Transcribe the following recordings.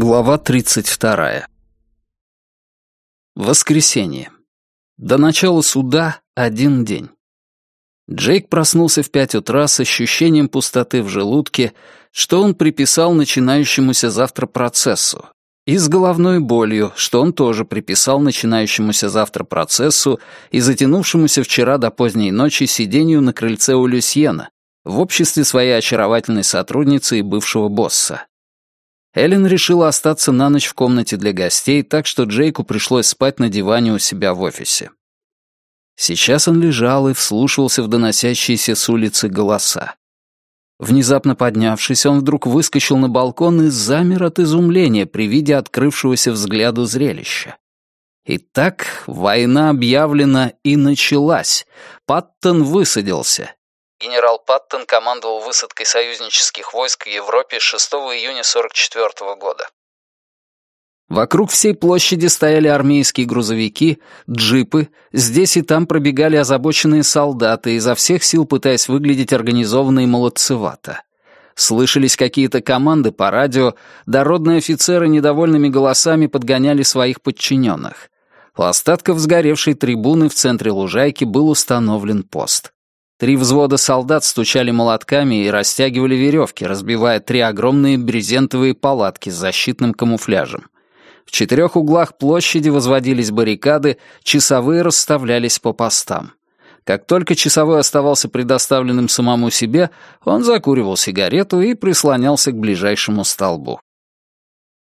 Глава 32. Воскресенье. До начала суда один день. Джейк проснулся в пять утра с ощущением пустоты в желудке, что он приписал начинающемуся завтра процессу, и с головной болью, что он тоже приписал начинающемуся завтра процессу и затянувшемуся вчера до поздней ночи сидению на крыльце у Люсьена в обществе своей очаровательной сотрудницы и бывшего босса. Эллен решила остаться на ночь в комнате для гостей, так что Джейку пришлось спать на диване у себя в офисе. Сейчас он лежал и вслушивался в доносящиеся с улицы голоса. Внезапно поднявшись, он вдруг выскочил на балкон и замер от изумления при виде открывшегося взгляду зрелища. Итак, война объявлена и началась. Паттон высадился, Генерал Паттон командовал высадкой союзнических войск в Европе 6 июня 1944 года. Вокруг всей площади стояли армейские грузовики, джипы, здесь и там пробегали озабоченные солдаты, изо всех сил пытаясь выглядеть организованно и молодцевато. Слышались какие-то команды по радио, дородные офицеры недовольными голосами подгоняли своих подчиненных. У остатков сгоревшей трибуны в центре лужайки был установлен пост. Три взвода солдат стучали молотками и растягивали веревки, разбивая три огромные брезентовые палатки с защитным камуфляжем. В четырех углах площади возводились баррикады, часовые расставлялись по постам. Как только часовой оставался предоставленным самому себе, он закуривал сигарету и прислонялся к ближайшему столбу.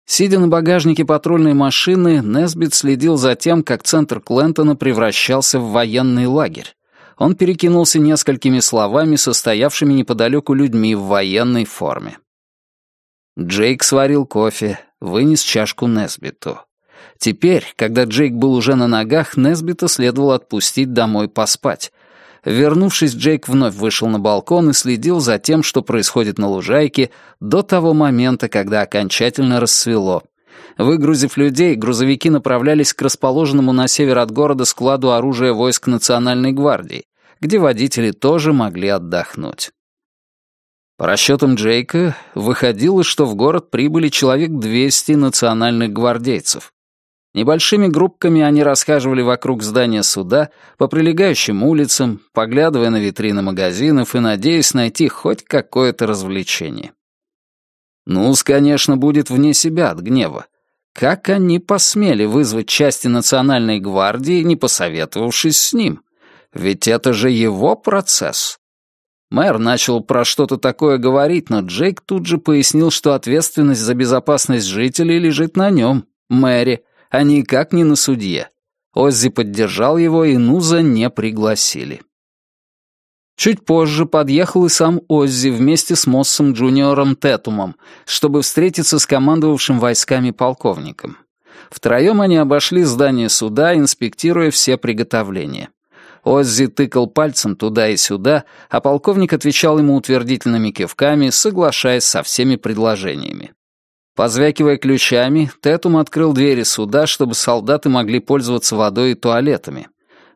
Сидя на багажнике патрульной машины, Несбит следил за тем, как центр Клентона превращался в военный лагерь он перекинулся несколькими словами состоявшими неподалеку людьми в военной форме. Джейк сварил кофе, вынес чашку Несбиту. Теперь, когда Джейк был уже на ногах, Несбита следовало отпустить домой поспать. Вернувшись, Джейк вновь вышел на балкон и следил за тем, что происходит на лужайке, до того момента, когда окончательно рассвело. Выгрузив людей, грузовики направлялись к расположенному на север от города складу оружия войск Национальной гвардии, где водители тоже могли отдохнуть. По расчетам Джейка, выходило, что в город прибыли человек 200 национальных гвардейцев. Небольшими группками они расхаживали вокруг здания суда, по прилегающим улицам, поглядывая на витрины магазинов и надеясь найти хоть какое-то развлечение. Нус, конечно, будет вне себя от гнева. Как они посмели вызвать части национальной гвардии, не посоветовавшись с ним? Ведь это же его процесс. Мэр начал про что-то такое говорить, но Джейк тут же пояснил, что ответственность за безопасность жителей лежит на нем, мэре, а никак не на судье. Оззи поддержал его, и Нуза не пригласили. Чуть позже подъехал и сам Оззи вместе с Моссом Джуниором Тетумом, чтобы встретиться с командовавшим войсками полковником. Втроем они обошли здание суда, инспектируя все приготовления. Оззи тыкал пальцем туда и сюда, а полковник отвечал ему утвердительными кивками, соглашаясь со всеми предложениями. Позвякивая ключами, Тетум открыл двери суда, чтобы солдаты могли пользоваться водой и туалетами.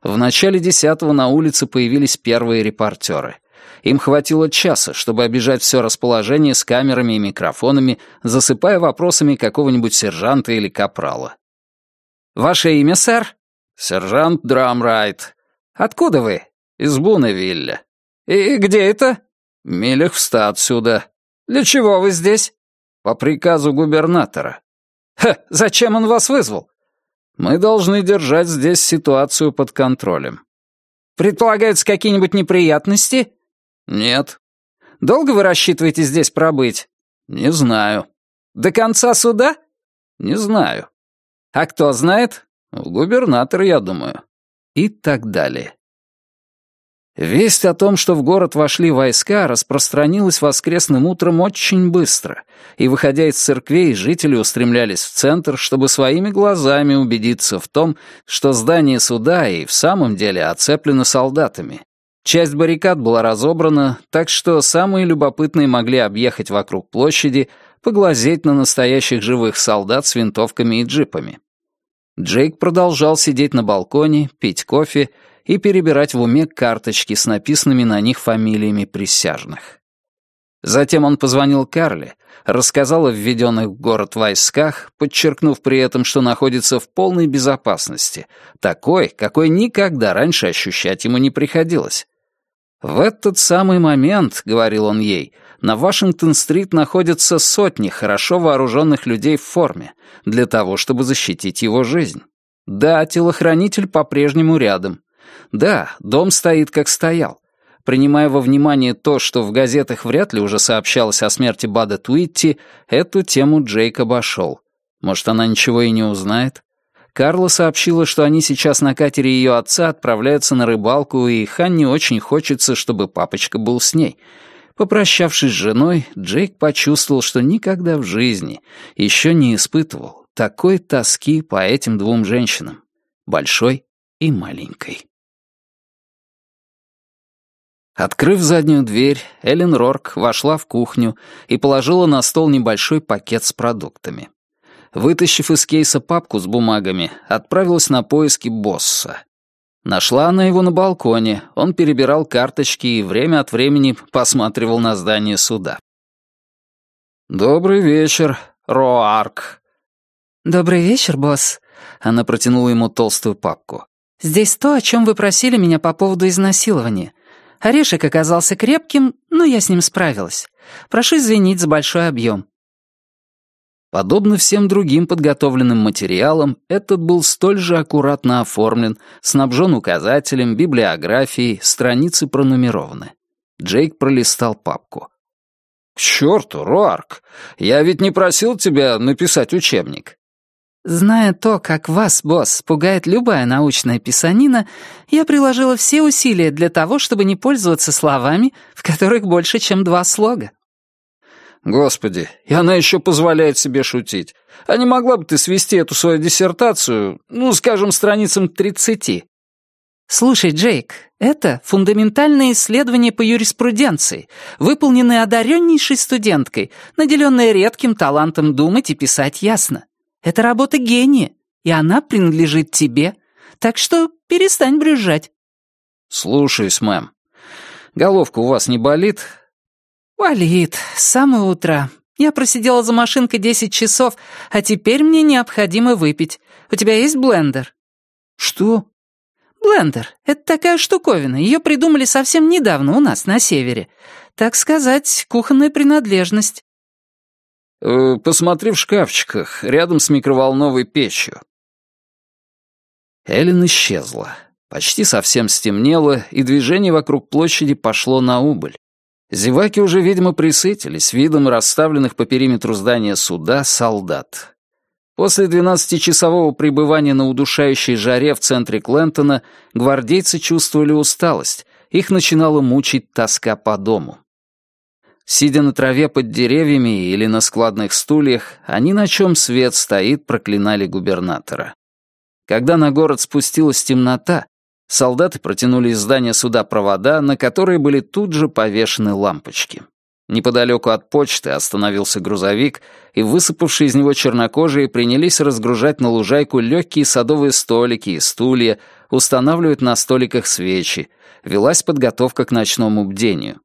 В начале десятого на улице появились первые репортеры. Им хватило часа, чтобы обижать все расположение с камерами и микрофонами, засыпая вопросами какого-нибудь сержанта или капрала. «Ваше имя, сэр?» «Сержант Драмрайт. Откуда вы? Из Буневилля. И где это? Милях в ста отсюда. Для чего вы здесь? По приказу губернатора. Ха, зачем он вас вызвал? Мы должны держать здесь ситуацию под контролем. Предполагаются какие-нибудь неприятности? Нет. Долго вы рассчитываете здесь пробыть? Не знаю. До конца суда? Не знаю. А кто знает? Губернатор, я думаю и так далее. Весть о том, что в город вошли войска, распространилась воскресным утром очень быстро, и, выходя из церквей, жители устремлялись в центр, чтобы своими глазами убедиться в том, что здание суда и в самом деле оцеплено солдатами. Часть баррикад была разобрана, так что самые любопытные могли объехать вокруг площади, поглазеть на настоящих живых солдат с винтовками и джипами. Джейк продолжал сидеть на балконе, пить кофе и перебирать в уме карточки с написанными на них фамилиями присяжных. Затем он позвонил Карле, рассказал о введенных в город войсках, подчеркнув при этом, что находится в полной безопасности, такой, какой никогда раньше ощущать ему не приходилось. «В этот самый момент, — говорил он ей, — на Вашингтон-стрит находятся сотни хорошо вооруженных людей в форме для того, чтобы защитить его жизнь. Да, телохранитель по-прежнему рядом. Да, дом стоит, как стоял. Принимая во внимание то, что в газетах вряд ли уже сообщалось о смерти Бада Туитти, эту тему Джейк обошел. Может, она ничего и не узнает? Карла сообщила, что они сейчас на катере ее отца отправляются на рыбалку, и Ханне очень хочется, чтобы папочка был с ней. Попрощавшись с женой, Джейк почувствовал, что никогда в жизни еще не испытывал такой тоски по этим двум женщинам, большой и маленькой. Открыв заднюю дверь, Эллен Рорк вошла в кухню и положила на стол небольшой пакет с продуктами вытащив из кейса папку с бумагами, отправилась на поиски босса. Нашла она его на балконе, он перебирал карточки и время от времени посматривал на здание суда. «Добрый вечер, Роарк». «Добрый вечер, босс». Она протянула ему толстую папку. «Здесь то, о чем вы просили меня по поводу изнасилования. Орешек оказался крепким, но я с ним справилась. Прошу извинить за большой объем. Подобно всем другим подготовленным материалам, этот был столь же аккуратно оформлен, снабжен указателем, библиографией, страницы пронумерованы. Джейк пролистал папку. «К черту, Руарк! Я ведь не просил тебя написать учебник». «Зная то, как вас, босс, пугает любая научная писанина, я приложила все усилия для того, чтобы не пользоваться словами, в которых больше, чем два слога», Господи, и она еще позволяет себе шутить. А не могла бы ты свести эту свою диссертацию, ну, скажем, страницам тридцати? Слушай, Джейк, это фундаментальное исследование по юриспруденции, выполненное одареннейшей студенткой, наделенной редким талантом думать и писать ясно. Это работа гения, и она принадлежит тебе. Так что перестань брюзжать. Слушаюсь, мэм. Головка у вас не болит? «Болит. С самого утра. Я просидела за машинкой десять часов, а теперь мне необходимо выпить. У тебя есть блендер?» «Что?» «Блендер. Это такая штуковина. Ее придумали совсем недавно у нас, на севере. Так сказать, кухонная принадлежность». Э, «Посмотри в шкафчиках, рядом с микроволновой печью». Эллен исчезла. Почти совсем стемнело, и движение вокруг площади пошло на убыль. Зеваки уже, видимо, присытились видом расставленных по периметру здания суда солдат. После двенадцатичасового пребывания на удушающей жаре в центре Клентона гвардейцы чувствовали усталость, их начинала мучить тоска по дому. Сидя на траве под деревьями или на складных стульях, они, на чем свет стоит, проклинали губернатора. Когда на город спустилась темнота, Солдаты протянули из здания суда провода, на которые были тут же повешены лампочки. Неподалеку от почты остановился грузовик, и высыпавшие из него чернокожие принялись разгружать на лужайку легкие садовые столики и стулья, устанавливать на столиках свечи. Велась подготовка к ночному бдению.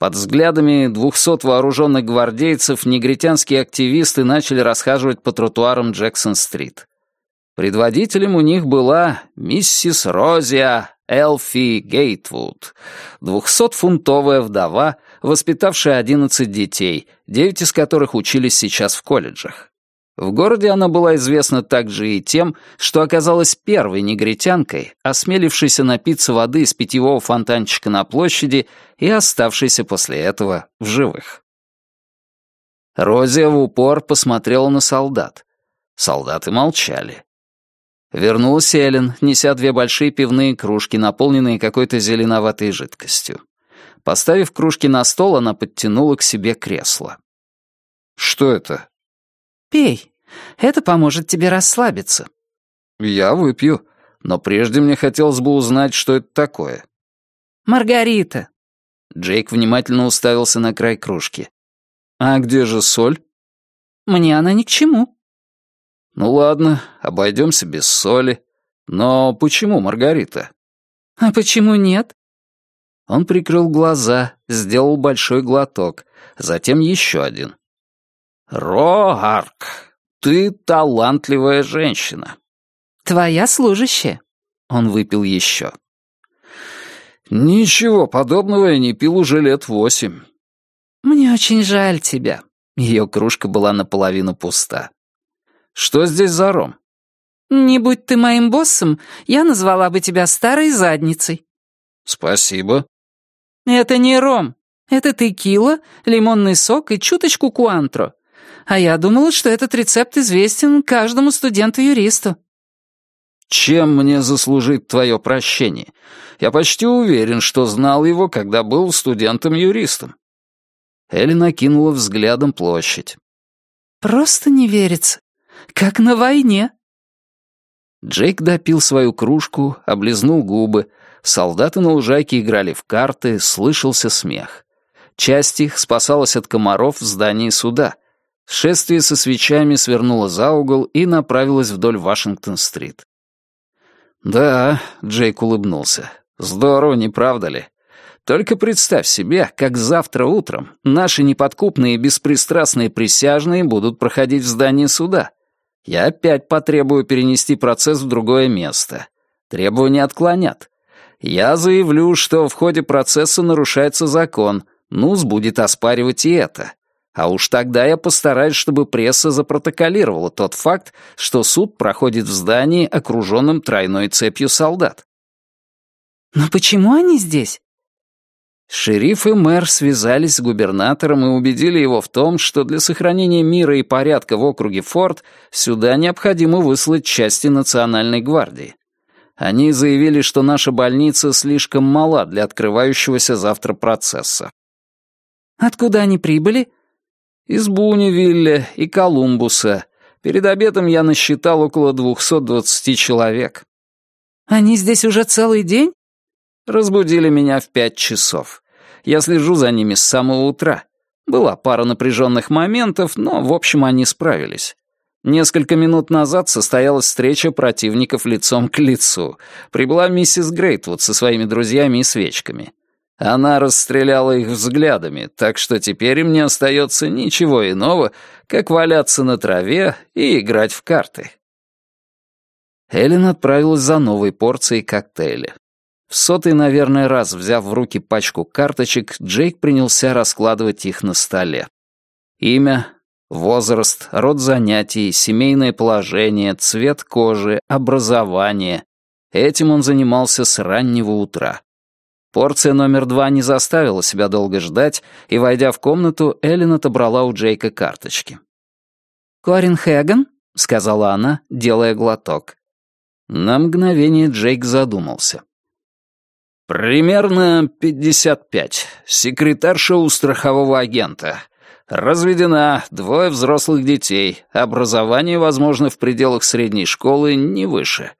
Под взглядами двухсот вооруженных гвардейцев негритянские активисты начали расхаживать по тротуарам Джексон-стрит. Предводителем у них была миссис Розия Элфи Гейтвуд, двухсотфунтовая вдова, воспитавшая одиннадцать детей, девять из которых учились сейчас в колледжах. В городе она была известна также и тем, что оказалась первой негритянкой, осмелившейся напиться воды из питьевого фонтанчика на площади и оставшейся после этого в живых. Розия в упор посмотрела на солдат. Солдаты молчали. Вернулась Эллен, неся две большие пивные кружки, наполненные какой-то зеленоватой жидкостью. Поставив кружки на стол, она подтянула к себе кресло. «Что это?» «Пей. Это поможет тебе расслабиться». «Я выпью, но прежде мне хотелось бы узнать, что это такое». «Маргарита». Джейк внимательно уставился на край кружки. «А где же соль?» «Мне она ни к чему». «Ну ладно, обойдемся без соли. Но почему Маргарита?» «А почему нет?» Он прикрыл глаза, сделал большой глоток, затем еще один. Роарк, ты талантливая женщина. Твоя служащая. Он выпил еще. Ничего подобного я не пил уже лет восемь. Мне очень жаль тебя. Ее кружка была наполовину пуста. Что здесь за ром? Не будь ты моим боссом, я назвала бы тебя старой задницей. Спасибо. Это не ром. Это текила, лимонный сок и чуточку куантро. А я думала, что этот рецепт известен каждому студенту-юристу. Чем мне заслужить твое прощение? Я почти уверен, что знал его, когда был студентом-юристом. Элли накинула взглядом площадь. «Просто не верится. Как на войне». Джейк допил свою кружку, облизнул губы. Солдаты на лужайке играли в карты, слышался смех. Часть их спасалась от комаров в здании суда. Шествие со свечами свернуло за угол и направилось вдоль Вашингтон-стрит. «Да», — Джейк улыбнулся, — «здорово, не правда ли? Только представь себе, как завтра утром наши неподкупные беспристрастные присяжные будут проходить в здании суда. Я опять потребую перенести процесс в другое место. Требования отклонят. Я заявлю, что в ходе процесса нарушается закон, НУС будет оспаривать и это. А уж тогда я постараюсь, чтобы пресса запротоколировала тот факт, что суд проходит в здании, окруженном тройной цепью солдат. «Но почему они здесь?» Шериф и мэр связались с губернатором и убедили его в том, что для сохранения мира и порядка в округе Форт сюда необходимо выслать части Национальной гвардии. Они заявили, что наша больница слишком мала для открывающегося завтра процесса. «Откуда они прибыли?» Из Бунивилля и Колумбуса. Перед обедом я насчитал около 220 человек. Они здесь уже целый день? Разбудили меня в пять часов. Я слежу за ними с самого утра. Была пара напряженных моментов, но, в общем, они справились. Несколько минут назад состоялась встреча противников лицом к лицу. Прибыла миссис Грейтвуд со своими друзьями и свечками. Она расстреляла их взглядами, так что теперь им не остается ничего иного, как валяться на траве и играть в карты. Эллен отправилась за новой порцией коктейля. В сотый, наверное, раз взяв в руки пачку карточек, Джейк принялся раскладывать их на столе. Имя, возраст, род занятий, семейное положение, цвет кожи, образование. Этим он занимался с раннего утра. Порция номер два не заставила себя долго ждать, и, войдя в комнату, Эллен отобрала у Джейка карточки. «Корин Хэган?» — сказала она, делая глоток. На мгновение Джейк задумался. «Примерно пятьдесят пять. Секретарша у страхового агента. Разведена, двое взрослых детей. Образование, возможно, в пределах средней школы, не выше.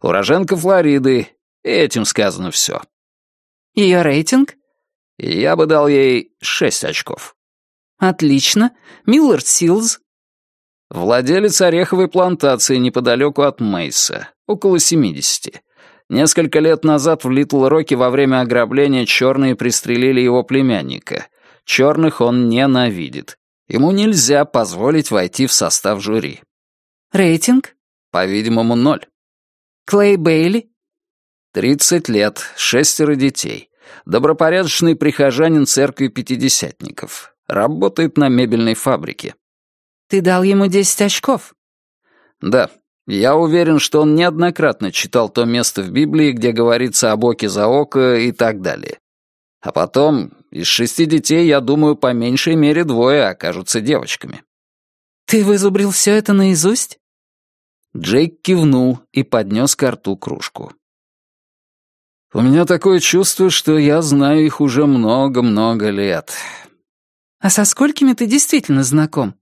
Уроженка Флориды. Этим сказано все. Ее рейтинг? Я бы дал ей шесть очков. Отлично. Миллард Силз? Владелец ореховой плантации неподалеку от Мейса, около семидесяти. Несколько лет назад в Литл-Роке во время ограбления черные пристрелили его племянника. Черных он ненавидит. Ему нельзя позволить войти в состав жюри. Рейтинг? По-видимому, ноль. Клей Бейли? Тридцать лет, шестеро детей. Добропорядочный прихожанин церкви пятидесятников. Работает на мебельной фабрике. Ты дал ему десять очков? Да. Я уверен, что он неоднократно читал то место в Библии, где говорится об оке за око и так далее. А потом, из шести детей, я думаю, по меньшей мере двое окажутся девочками. Ты вызубрил все это наизусть? Джейк кивнул и поднес к рту кружку. У меня такое чувство, что я знаю их уже много-много лет. А со сколькими ты действительно знаком?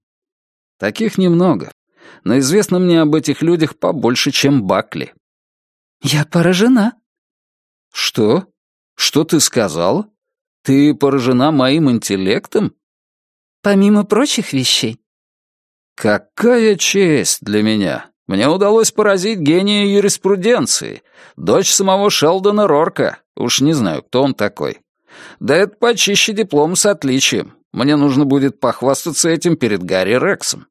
Таких немного. Но известно мне об этих людях побольше, чем Бакли. Я поражена. Что? Что ты сказала? Ты поражена моим интеллектом? Помимо прочих вещей. Какая честь для меня. Мне удалось поразить гения юриспруденции, дочь самого Шелдона Рорка. Уж не знаю, кто он такой. Да это почище диплом с отличием. Мне нужно будет похвастаться этим перед Гарри Рексом».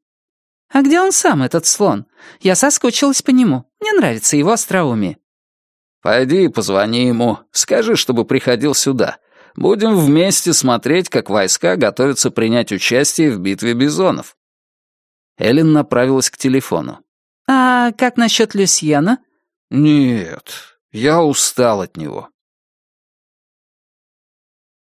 «А где он сам, этот слон? Я соскучилась по нему. Мне нравится его остроумие». «Пойди и позвони ему. Скажи, чтобы приходил сюда. Будем вместе смотреть, как войска готовятся принять участие в битве бизонов». Эллен направилась к телефону. «А как насчет Люсьена?» «Нет, я устал от него».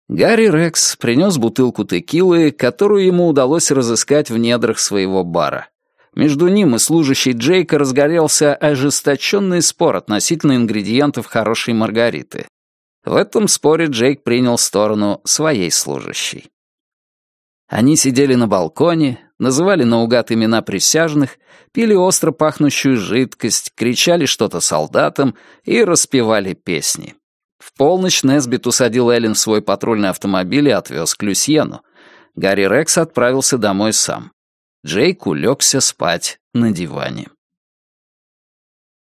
Гарри Рекс принес бутылку текилы, которую ему удалось разыскать в недрах своего бара. Между ним и служащей Джейка разгорелся ожесточенный спор относительно ингредиентов хорошей маргариты. В этом споре Джейк принял сторону своей служащей. Они сидели на балконе, называли наугад имена присяжных, пили остро пахнущую жидкость, кричали что-то солдатам и распевали песни. В полночь Несбит усадил Эллен в свой патрульный автомобиль и отвез к Люсьену. Гарри Рекс отправился домой сам. Джейк улегся спать на диване.